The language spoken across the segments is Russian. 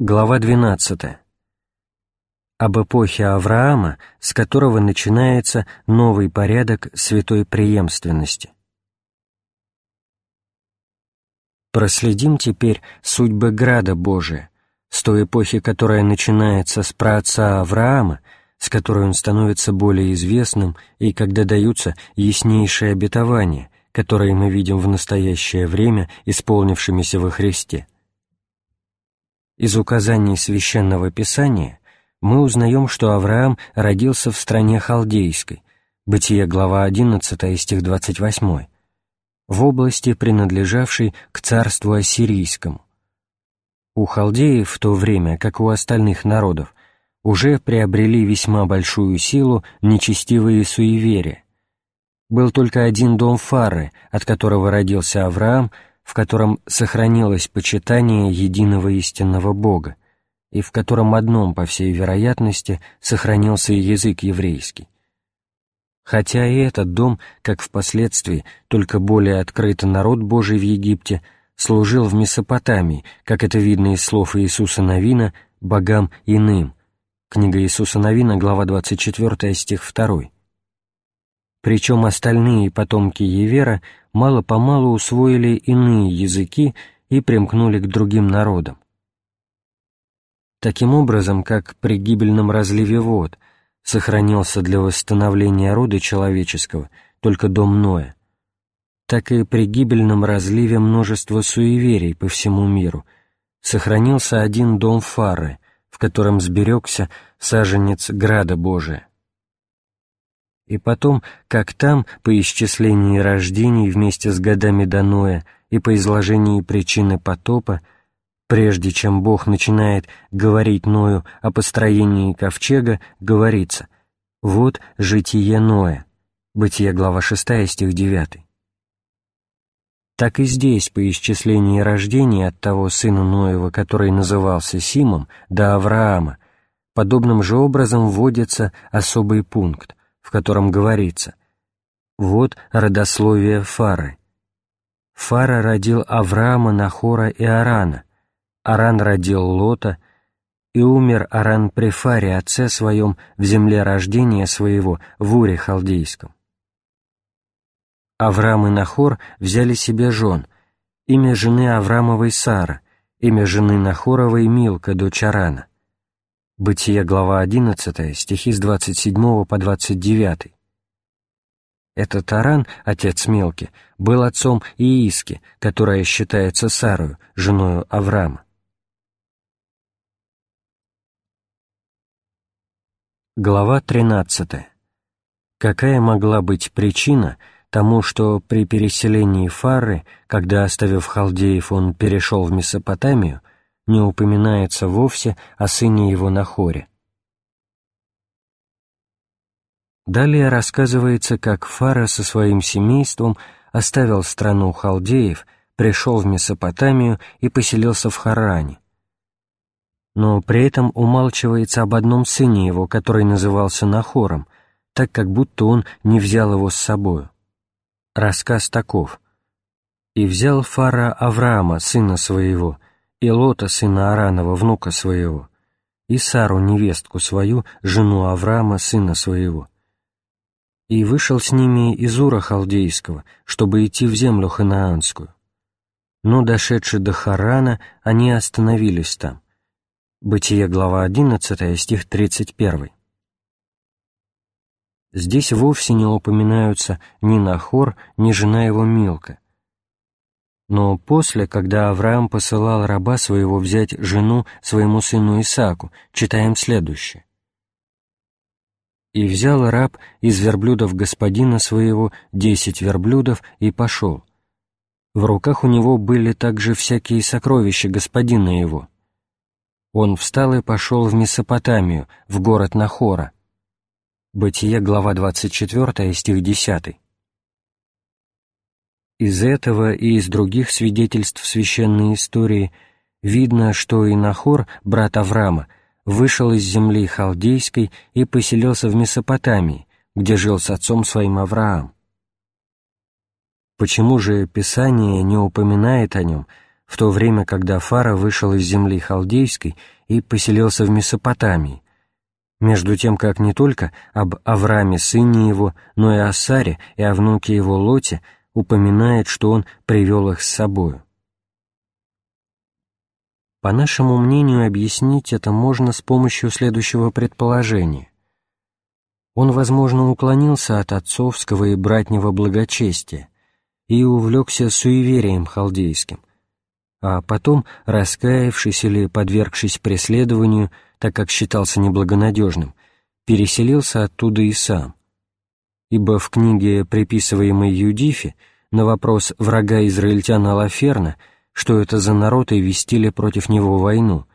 Глава 12. Об эпохе Авраама, с которого начинается новый порядок святой преемственности. Проследим теперь судьбы Града Божия, с той эпохи, которая начинается с праотца Авраама, с которой он становится более известным и когда даются яснейшие обетования, которые мы видим в настоящее время исполнившимися во Христе. Из указаний Священного Писания мы узнаем, что Авраам родился в стране халдейской, Бытие, глава 11, стих 28, в области, принадлежавшей к царству ассирийскому. У халдеев в то время, как у остальных народов, уже приобрели весьма большую силу нечестивые суеверия. Был только один дом Фары, от которого родился Авраам, в котором сохранилось почитание единого истинного Бога, и в котором одном, по всей вероятности, сохранился и язык еврейский. Хотя и этот дом, как впоследствии только более открытый народ Божий в Египте, служил в Месопотамии, как это видно из слов Иисуса Новина, богам иным. Книга Иисуса Новина, глава 24, стих 2. Причем остальные потомки Евера мало-помалу усвоили иные языки и примкнули к другим народам. Таким образом, как при гибельном разливе вод сохранился для восстановления рода человеческого только дом Ноя, так и при гибельном разливе множества суеверий по всему миру сохранился один дом Фары, в котором сберегся саженец Града Божия и потом, как там, по исчислении рождений вместе с годами до Ноя и по изложении причины потопа, прежде чем Бог начинает говорить Ною о построении ковчега, говорится «Вот житие Ноя». Бытие, глава 6, стих 9. Так и здесь, по исчислении рождений от того сына Ноева, который назывался Симом, до Авраама, подобным же образом вводится особый пункт — в котором говорится «Вот родословие Фары». Фара родил Авраама, Нахора и Арана, Аран родил Лота, и умер Аран при Фаре, отце своем, в земле рождения своего, в Уре Халдейском. Авраам и Нахор взяли себе жен, имя жены Авраамовой Сара, имя жены Нахоровой Милка, дочь Арана. Бытие, глава 11, стихи с 27 по 29. Этот Аран, отец Мелки, был отцом Ииски, которая считается Сарою, женою Авраама. Глава 13. Какая могла быть причина тому, что при переселении Фары, когда, оставив халдеев, он перешел в Месопотамию, не упоминается вовсе о сыне его Нахоре. Далее рассказывается, как Фара со своим семейством оставил страну халдеев, пришел в Месопотамию и поселился в Харане. Но при этом умалчивается об одном сыне его, который назывался Нахором, так как будто он не взял его с собою. Рассказ таков. «И взял Фара Авраама, сына своего, и Лота, сына Аранова, внука своего, и Сару, невестку свою, жену Авраама, сына своего. И вышел с ними из Ура Халдейского, чтобы идти в землю ханаанскую. Но, дошедшие до Харана, они остановились там. Бытие, глава 11, стих 31. Здесь вовсе не упоминаются ни Нахор, ни жена его Милка, но после, когда Авраам посылал раба своего взять жену своему сыну Исааку, читаем следующее. «И взял раб из верблюдов господина своего десять верблюдов и пошел. В руках у него были также всякие сокровища господина его. Он встал и пошел в Месопотамию, в город Нахора». Бытие, глава 24, стих 10. Из этого и из других свидетельств священной истории видно, что и Нахор, брат Авраама, вышел из земли халдейской и поселился в Месопотамии, где жил с отцом своим Авраам. Почему же Писание не упоминает о нем, в то время, когда Фара вышел из земли халдейской и поселился в Месопотамии, между тем как не только об Аврааме, сыне его, но и о Саре и о внуке его Лоте упоминает, что он привел их с собою. По нашему мнению, объяснить это можно с помощью следующего предположения. Он, возможно, уклонился от отцовского и братнего благочестия и увлекся суеверием халдейским, а потом, раскаявшись или подвергшись преследованию, так как считался неблагонадежным, переселился оттуда и сам. Ибо в книге, приписываемой Юдифе, на вопрос врага израильтян Алаферна – что это за народ и вестили против него войну.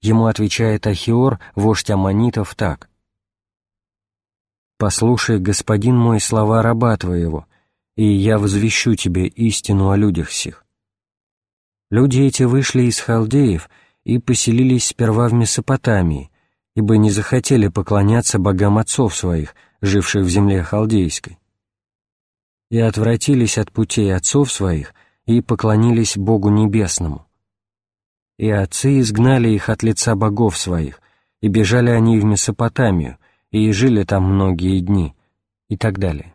Ему отвечает Ахиор, вождь аммонитов, так. «Послушай, господин мой, слова раба твоего, и я возвещу тебе истину о людях сих. Люди эти вышли из халдеев и поселились сперва в Месопотамии, ибо не захотели поклоняться богам отцов своих, живших в земле халдейской, и отвратились от путей отцов своих и поклонились Богу Небесному. И отцы изгнали их от лица богов своих, и бежали они в Месопотамию, и жили там многие дни, и так далее.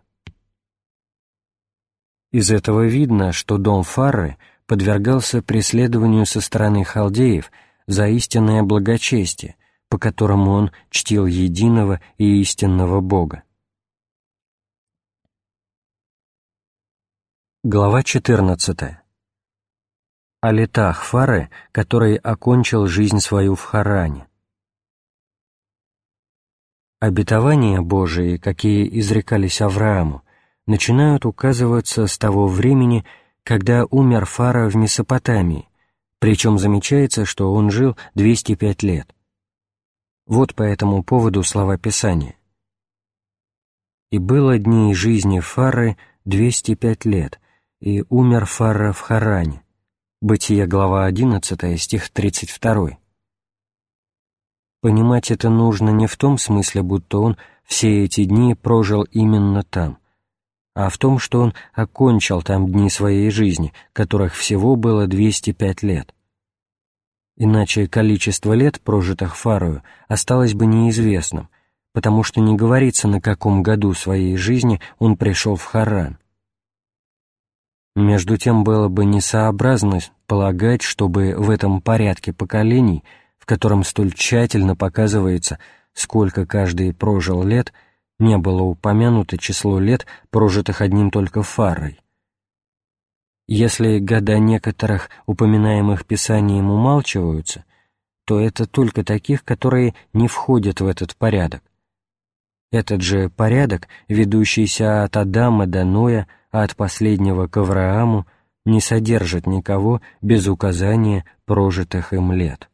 Из этого видно, что дом Фарры подвергался преследованию со стороны халдеев за истинное благочестие, по которому он чтил единого и истинного Бога. Глава 14. О летах Фары, который окончил жизнь свою в Харане. Обетования Божии, какие изрекались Аврааму, начинают указываться с того времени, когда умер Фара в Месопотамии, причем замечается, что он жил 205 лет. Вот по этому поводу слова Писания. «И было дней жизни Фары 205 лет, и умер Фарра в Харане. Бытие, глава 11, стих 32. Понимать это нужно не в том смысле, будто он все эти дни прожил именно там, а в том, что он окончил там дни своей жизни, которых всего было 205 лет. Иначе количество лет, прожитых Фарою, осталось бы неизвестным, потому что не говорится, на каком году своей жизни он пришел в Харан. Между тем было бы несообразно полагать, чтобы в этом порядке поколений, в котором столь тщательно показывается, сколько каждый прожил лет, не было упомянуто число лет, прожитых одним только фарой. Если года некоторых упоминаемых писанием умалчиваются, то это только таких, которые не входят в этот порядок. Этот же порядок, ведущийся от Адама до Ноя, а от последнего к Аврааму, не содержит никого без указания прожитых им лет.